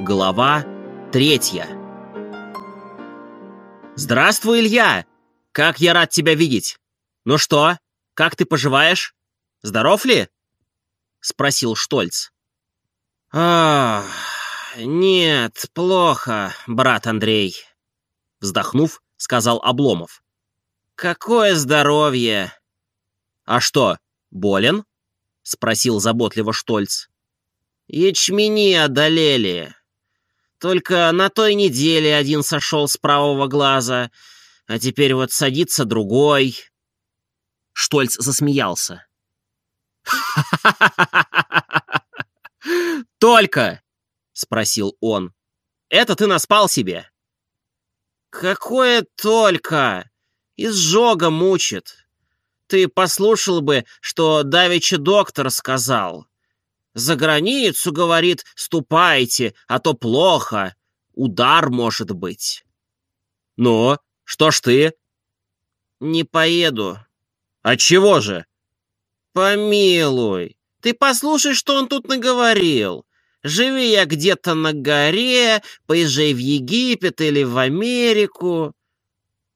Глава третья «Здравствуй, Илья! Как я рад тебя видеть! Ну что, как ты поживаешь? Здоров ли?» — спросил Штольц. «Ах, нет, плохо, брат Андрей», — вздохнув, сказал Обломов. «Какое здоровье!» «А что, болен?» — спросил заботливо Штольц. «Ячмени одолели. Только на той неделе один сошел с правого глаза, а теперь вот садится другой». Штольц засмеялся. «Только!» — спросил он. «Это ты наспал себе?» «Какое только! Изжога мучит. Ты послушал бы, что давеча доктор сказал. За границу, говорит, ступайте, а то плохо. Удар может быть». «Ну, что ж ты?» «Не поеду». «А чего же?» «Помилуй, ты послушай, что он тут наговорил. Живи я где-то на горе, поезжай в Египет или в Америку».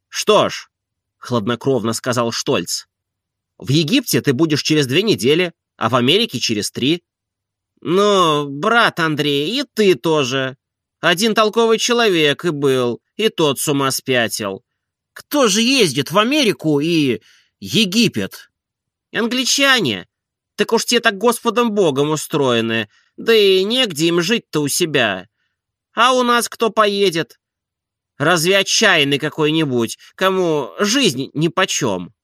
«Что ж», — хладнокровно сказал Штольц, «в Египте ты будешь через две недели, а в Америке через три». «Ну, брат Андрей, и ты тоже. Один толковый человек и был, и тот с ума спятил. Кто же ездит в Америку и Египет?» «Англичане. Так уж те так Господом Богом устроены, да и негде им жить-то у себя. А у нас кто поедет? Разве отчаянный какой-нибудь, кому жизнь нипочем?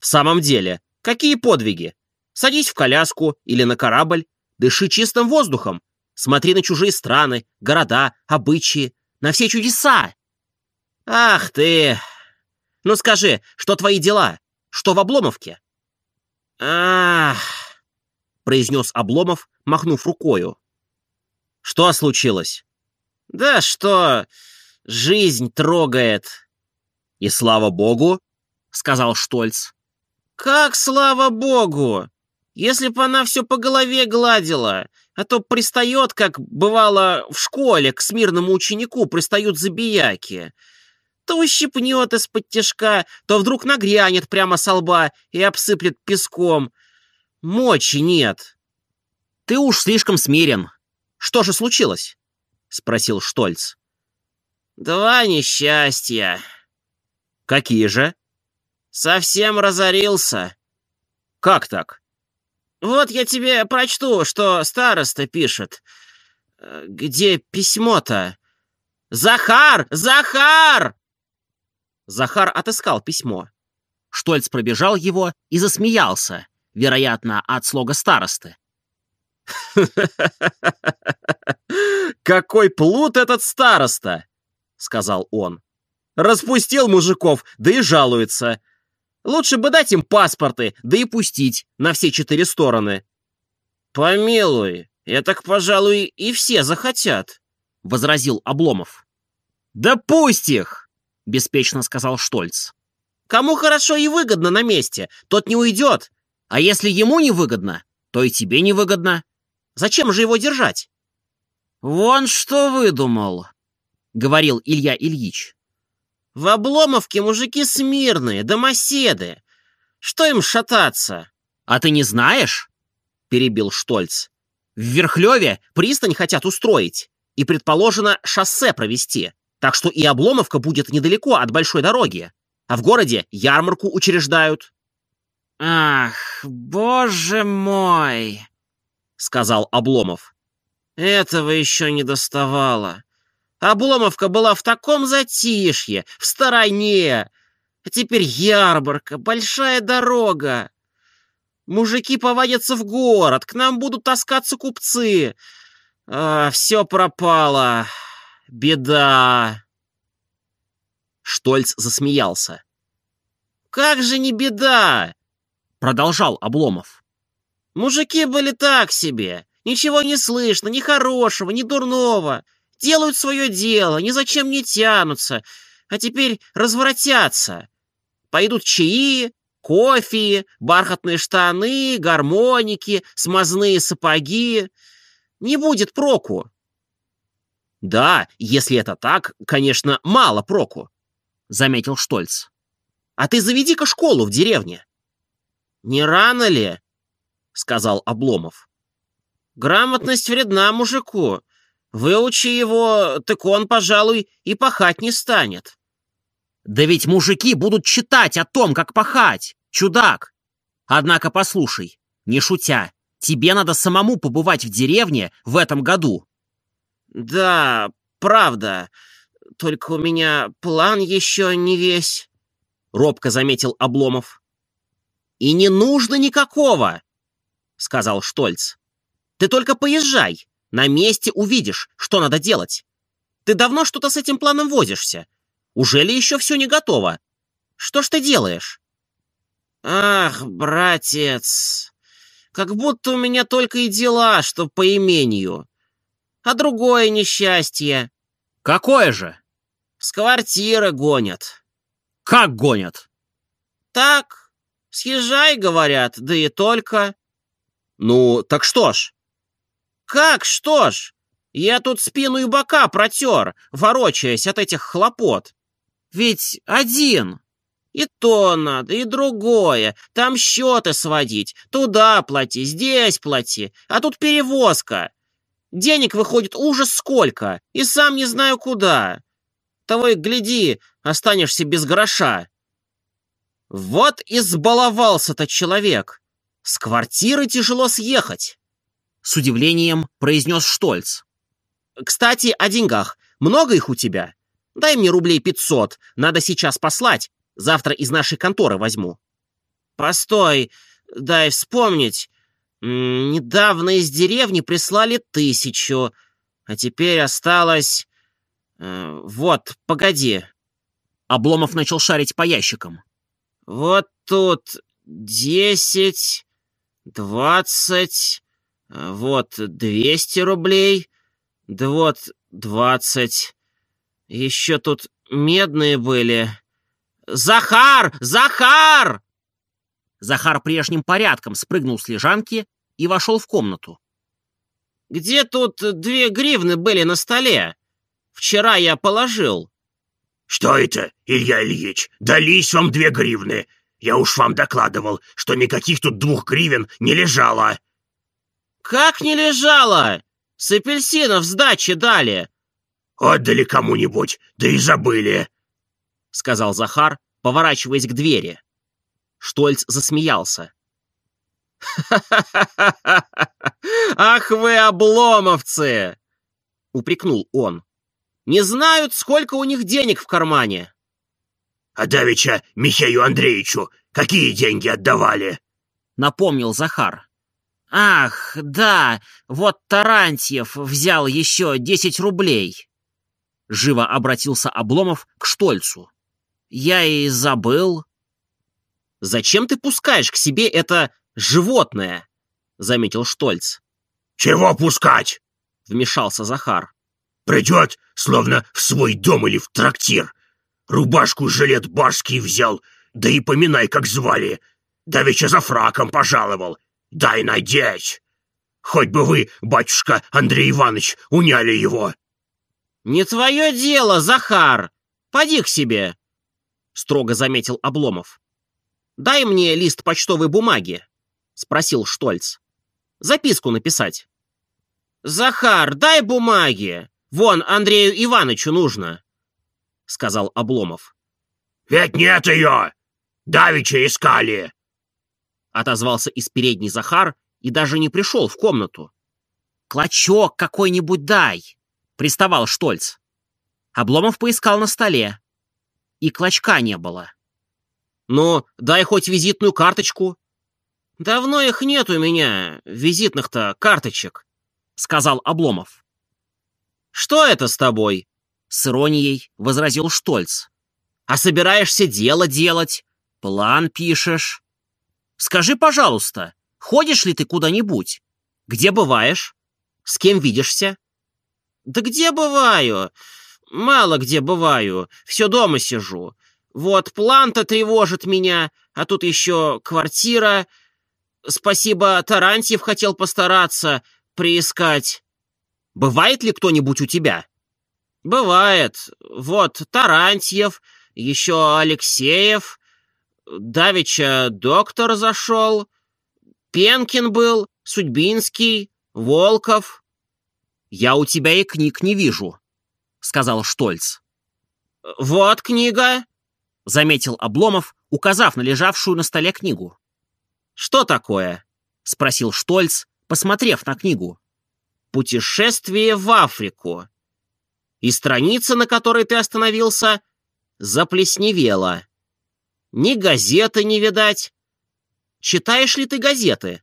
В самом деле, какие подвиги? Садись в коляску или на корабль, дыши чистым воздухом, смотри на чужие страны, города, обычаи, на все чудеса. Ах ты! Ну скажи, что твои дела? Что в Обломовке? Ах! — произнес Обломов, махнув рукою. «Что случилось?» «Да что, жизнь трогает». «И слава богу», — сказал Штольц. «Как слава богу? Если бы она все по голове гладила, а то пристает, как бывало в школе, к смирному ученику пристают забияки. То ущипнет из-под тяжка, то вдруг нагрянет прямо со лба и обсыплет песком, Мочи нет. Ты уж слишком смирен. Что же случилось? Спросил Штольц. Два несчастья. Какие же? Совсем разорился. Как так? Вот я тебе прочту, что староста пишет. Где письмо-то? Захар! Захар! Захар отыскал письмо. Штольц пробежал его и засмеялся вероятно, от слога старосты. «Какой плут этот староста!» — сказал он. «Распустил мужиков, да и жалуется. Лучше бы дать им паспорты, да и пустить на все четыре стороны». «Помилуй, я так, пожалуй, и все захотят», — возразил Обломов. «Да пусть их!» — беспечно сказал Штольц. «Кому хорошо и выгодно на месте, тот не уйдет, а если ему невыгодно, то и тебе невыгодно. Зачем же его держать? «Вон что выдумал», — говорил Илья Ильич. «В Обломовке мужики смирные, домоседы. Что им шататься?» «А ты не знаешь?» — перебил Штольц. «В Верхлёве пристань хотят устроить и, предположено, шоссе провести, так что и Обломовка будет недалеко от большой дороги, а в городе ярмарку учреждают». «Ах, боже мой!» — сказал Обломов. «Этого еще не доставало. Обломовка была в таком затишье, в стороне. А теперь ярмарка, большая дорога. Мужики повадятся в город, к нам будут таскаться купцы. А, все пропало. Беда!» Штольц засмеялся. «Как же не беда! продолжал Обломов. «Мужики были так себе. Ничего не слышно, ни хорошего, ни дурного. Делают свое дело, ни зачем не тянутся, а теперь разворотятся. Пойдут чаи, кофе, бархатные штаны, гармоники, смазные сапоги. не будет проку. Да, если это так, конечно, мало проку, заметил Штольц. А ты заведи-ка школу в деревне. Не рано ли? сказал Обломов. Грамотность вредна мужику. Выучи его, так он, пожалуй, и пахать не станет. Да ведь мужики будут читать о том, как пахать, чудак. Однако послушай, не шутя, тебе надо самому побывать в деревне в этом году. Да, правда. Только у меня план еще не весь, — робко заметил Обломов. И не нужно никакого, — сказал Штольц. Ты только поезжай, на месте увидишь, что надо делать. Ты давно что-то с этим планом возишься. Уже ли еще все не готово? Что ж ты делаешь? Ах, братец, как будто у меня только и дела, что по имению. А другое несчастье. Какое же? С квартиры гонят. Как гонят? Так, съезжай, говорят, да и только. Ну, так что ж? «Как, что ж? Я тут спину и бока протер, ворочаясь от этих хлопот. Ведь один. И то надо, и другое. Там счеты сводить. Туда плати, здесь плати. А тут перевозка. Денег выходит ужас сколько, и сам не знаю куда. Того и гляди, останешься без гроша. Вот избаловался-то человек. С квартиры тяжело съехать. С удивлением произнес Штольц. «Кстати, о деньгах. Много их у тебя? Дай мне рублей пятьсот. Надо сейчас послать. Завтра из нашей конторы возьму». «Постой, дай вспомнить. Недавно из деревни прислали тысячу, а теперь осталось... Э, вот, погоди». Обломов начал шарить по ящикам. «Вот тут десять, двадцать...» Вот двести рублей, да вот двадцать. Еще тут медные были. «Захар! Захар!» Захар прежним порядком спрыгнул с лежанки и вошел в комнату. «Где тут две гривны были на столе? Вчера я положил». «Что это, Илья Ильич? Дались вам две гривны. Я уж вам докладывал, что никаких тут двух гривен не лежало». «Как не лежало? С апельсинов сдачи дали!» «Отдали кому-нибудь, да и забыли!» — сказал Захар, поворачиваясь к двери. Штольц засмеялся. Ах вы обломовцы!» — упрекнул он. «Не знают, сколько у них денег в кармане!» «А давеча Михею Андреевичу какие деньги отдавали?» — напомнил Захар. «Ах, да, вот Тарантьев взял еще десять рублей!» Живо обратился Обломов к Штольцу. «Я и забыл». «Зачем ты пускаешь к себе это животное?» — заметил Штольц. «Чего пускать?» — вмешался Захар. «Придет, словно в свой дом или в трактир. Рубашку жилет башский взял, да и поминай, как звали. Давеча за фраком пожаловал, Дай надеть! Хоть бы вы, батюшка Андрей Иванович, уняли его!» «Не твое дело, Захар! Поди к себе!» — строго заметил Обломов. «Дай мне лист почтовой бумаги», — спросил Штольц. «Записку написать». «Захар, дай бумаги! Вон Андрею Ивановичу нужно», — сказал Обломов. «Ведь нет ее! Давича искали!» Отозвался из передней Захар и даже не пришел в комнату. «Клочок какой-нибудь дай!» — приставал Штольц. Обломов поискал на столе. И клочка не было. «Ну, дай хоть визитную карточку». «Давно их нет у меня, визитных-то карточек», — сказал Обломов. «Что это с тобой?» — с иронией возразил Штольц. «А собираешься дело делать, план пишешь». Скажи, пожалуйста, ходишь ли ты куда-нибудь? Где бываешь? С кем видишься? Да где бываю? Мало где бываю. Все дома сижу. Вот план-то тревожит меня, а тут еще квартира. Спасибо, Тарантьев хотел постараться, приискать. Бывает ли кто-нибудь у тебя?» «Бывает. Вот Тарантьев, еще Алексеев, Давича доктор зашел, Пенкин был, Судьбинский, Волков». «Я у тебя и книг не вижу», — сказал Штольц. «Вот книга», — заметил Обломов, указав на лежавшую на столе книгу. «Что такое?» — спросил Штольц, посмотрев на книгу. «Путешествие в Африку». И страница, на которой ты остановился, заплесневела. Ни газеты не видать. Читаешь ли ты газеты?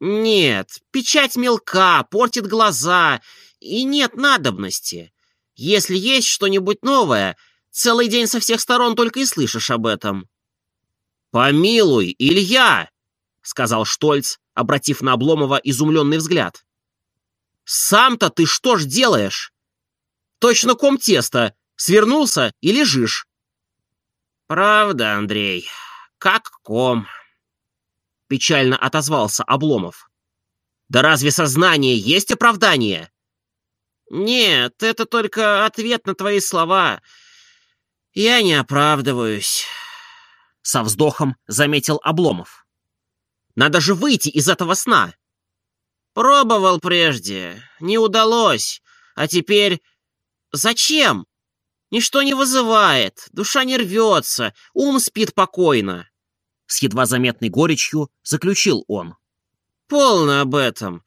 Нет, печать мелка, портит глаза, и нет надобности. Если есть что-нибудь новое, целый день со всех сторон только и слышишь об этом. «Помилуй, Илья!» — сказал Штольц, обратив на Обломова изумленный взгляд. «Сам-то ты что ж делаешь? Точно ком теста, свернулся и лежишь». «Правда, Андрей, как ком», — печально отозвался Обломов. «Да разве сознание есть оправдание?» «Нет, это только ответ на твои слова. Я не оправдываюсь», — со вздохом заметил Обломов. «Надо же выйти из этого сна!» «Пробовал прежде, не удалось, а теперь... Зачем? Ничто не вызывает, душа не рвется, ум спит покойно». С едва заметной горечью заключил он. «Полно об этом.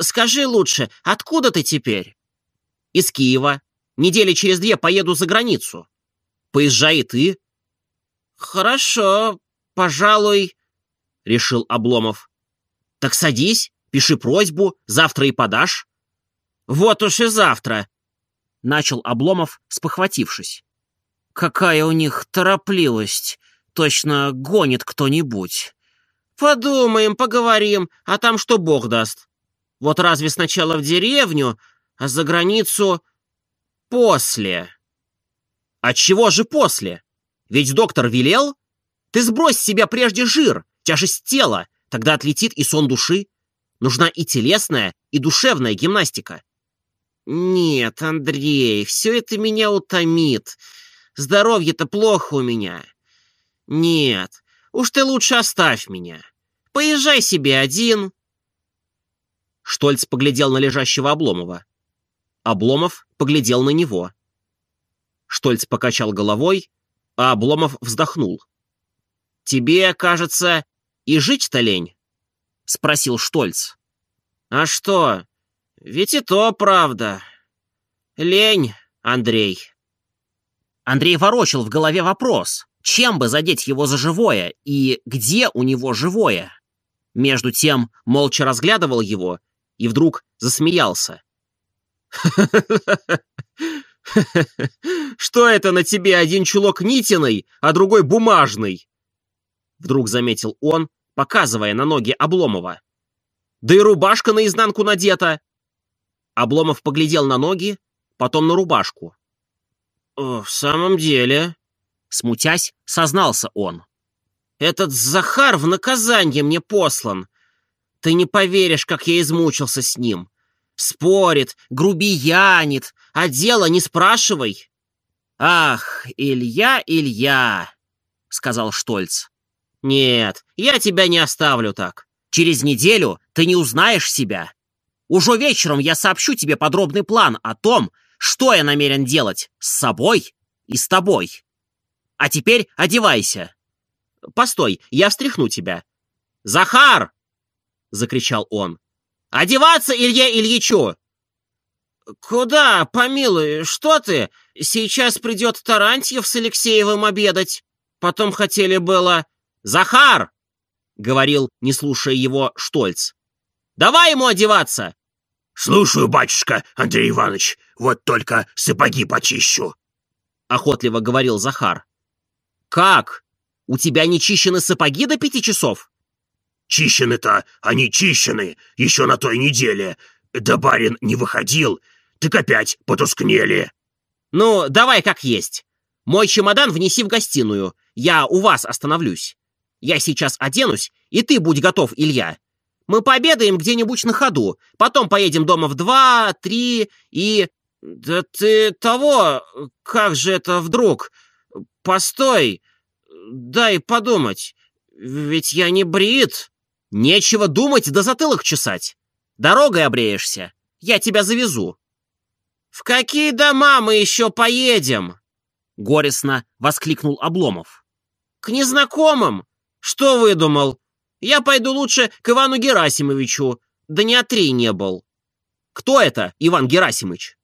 Скажи лучше, откуда ты теперь?» из Киева. Недели через две поеду за границу. Поезжай и ты». «Хорошо, пожалуй», — решил Обломов. «Так садись, пиши просьбу, завтра и подашь». «Вот уж и завтра», — начал Обломов, спохватившись. «Какая у них торопливость! Точно гонит кто-нибудь. Подумаем, поговорим, а там что бог даст. Вот разве сначала в деревню, а за границу после. От чего же после? Ведь доктор велел? Ты сбрось с себя прежде жир, тяжесть тела, тогда отлетит и сон души. Нужна и телесная, и душевная гимнастика. Нет, Андрей, все это меня утомит. Здоровье-то плохо у меня. Нет, уж ты лучше оставь меня. Поезжай себе один. Штольц поглядел на лежащего Обломова. Обломов поглядел на него. Штольц покачал головой, а Обломов вздохнул. «Тебе, кажется, и жить-то лень?» — спросил Штольц. «А что? Ведь и то правда. Лень, Андрей». Андрей ворочил в голове вопрос, чем бы задеть его за живое и где у него живое. Между тем молча разглядывал его и вдруг засмеялся. Что это на тебе один чулок нитиной, а другой бумажный? Вдруг заметил он, показывая на ноги Обломова. Да и рубашка наизнанку надета. Обломов поглядел на ноги, потом на рубашку. «В самом деле...» Смутясь, сознался он. «Этот Захар в наказание мне послан. Ты не поверишь, как я измучился с ним. Спорит, грубиянит, а дело не спрашивай. Ах, Илья, Илья, сказал Штольц. Нет, я тебя не оставлю так. Через неделю ты не узнаешь себя. Уже вечером я сообщу тебе подробный план о том, что я намерен делать с собой и с тобой. А теперь одевайся. Постой, я встряхну тебя. Захар! закричал он. Одеваться Илье Ильичу!» «Куда, помилуй, что ты? Сейчас придет Тарантьев с Алексеевым обедать. Потом хотели было...» «Захар!» — говорил, не слушая его, Штольц. «Давай ему одеваться!» «Слушаю, батюшка, Андрей Иванович, вот только сапоги почищу!» — охотливо говорил Захар. «Как? У тебя не чищены сапоги до пяти часов?» Чищены-то, они чищены, еще на той неделе. Да барин не выходил, так опять потускнели. Ну, давай как есть. Мой чемодан внеси в гостиную, я у вас остановлюсь. Я сейчас оденусь, и ты будь готов, Илья. Мы пообедаем где-нибудь на ходу, потом поедем дома в два, три и... Да ты того, как же это вдруг? Постой, дай подумать, ведь я не брит. Нечего думать да затылок чесать. Дорогой обреешься, я тебя завезу. В какие дома мы еще поедем? Горестно воскликнул Обломов. К незнакомым? Что выдумал? Я пойду лучше к Ивану Герасимовичу, да не отри не был. Кто это, Иван Герасимович?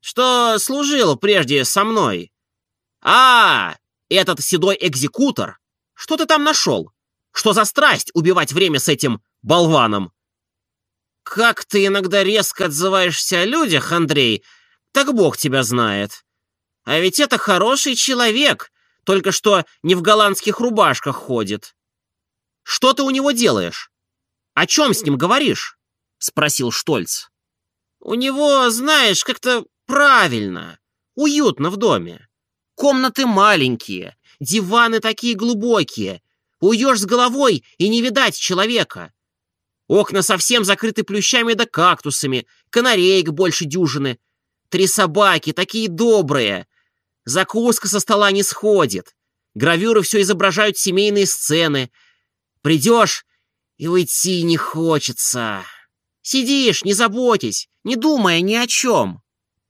Что служил прежде со мной. А, этот седой экзекутор. Что ты там нашел? Что за страсть убивать время с этим болваном? Как ты иногда резко отзываешься о людях, Андрей, так Бог тебя знает. А ведь это хороший человек, только что не в голландских рубашках ходит. Что ты у него делаешь? О чем с ним говоришь? Спросил Штольц. У него, знаешь, как-то правильно, уютно в доме. Комнаты маленькие, диваны такие глубокие, Уйдешь с головой и не видать человека. Окна совсем закрыты плющами да кактусами, канареек больше дюжины. Три собаки, такие добрые. Закуска со стола не сходит. Гравюры все изображают семейные сцены. Придешь, и уйти не хочется. Сидишь, не заботясь, не думая ни о чем.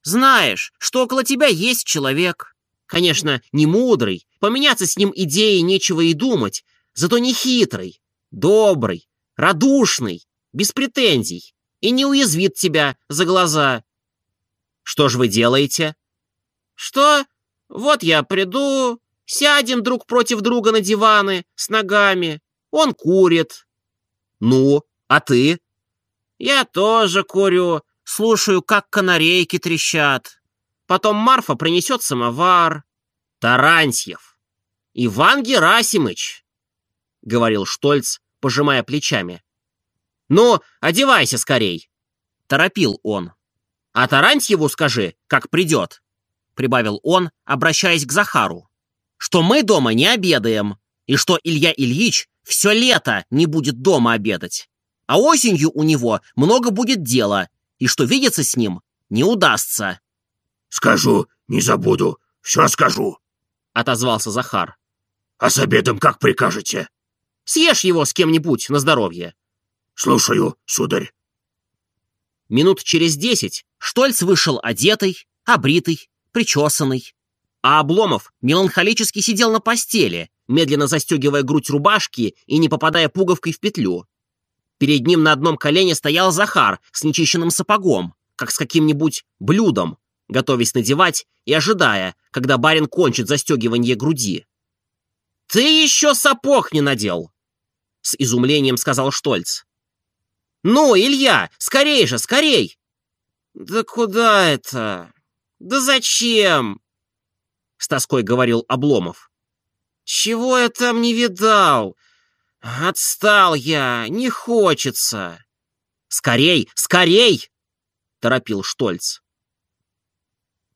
Знаешь, что около тебя есть человек. Конечно, не мудрый, поменяться с ним идеей нечего и думать, Зато не хитрый, добрый, радушный, без претензий и не уязвит тебя за глаза. Что же вы делаете? Что? Вот я приду, сядем друг против друга на диваны с ногами. Он курит. Ну, а ты? Я тоже курю, слушаю, как канарейки трещат. Потом Марфа принесет самовар. Тарантьев. Иван Герасимыч. — говорил Штольц, пожимая плечами. «Ну, одевайся скорей!» — торопил он. «А Тарантьеву скажи, как придет!» — прибавил он, обращаясь к Захару. «Что мы дома не обедаем, и что Илья Ильич все лето не будет дома обедать, а осенью у него много будет дела, и что видеться с ним не удастся». «Скажу, не забуду, все скажу», — отозвался Захар. «А с обедом как прикажете?» Съешь его с кем-нибудь на здоровье. Слушаю, сударь. Минут через десять Штольц вышел одетый, обритый, причесанный. А Обломов меланхолически сидел на постели, медленно застегивая грудь рубашки и не попадая пуговкой в петлю. Перед ним на одном колене стоял Захар с нечищенным сапогом, как с каким-нибудь блюдом, готовясь надевать и ожидая, когда барин кончит застегивание груди. «Ты еще сапог не надел!» с изумлением сказал Штольц. «Ну, Илья, скорей же, скорей!» «Да куда это? Да зачем?» С тоской говорил Обломов. «Чего я там не видал? Отстал я, не хочется!» «Скорей, скорей!» — торопил Штольц.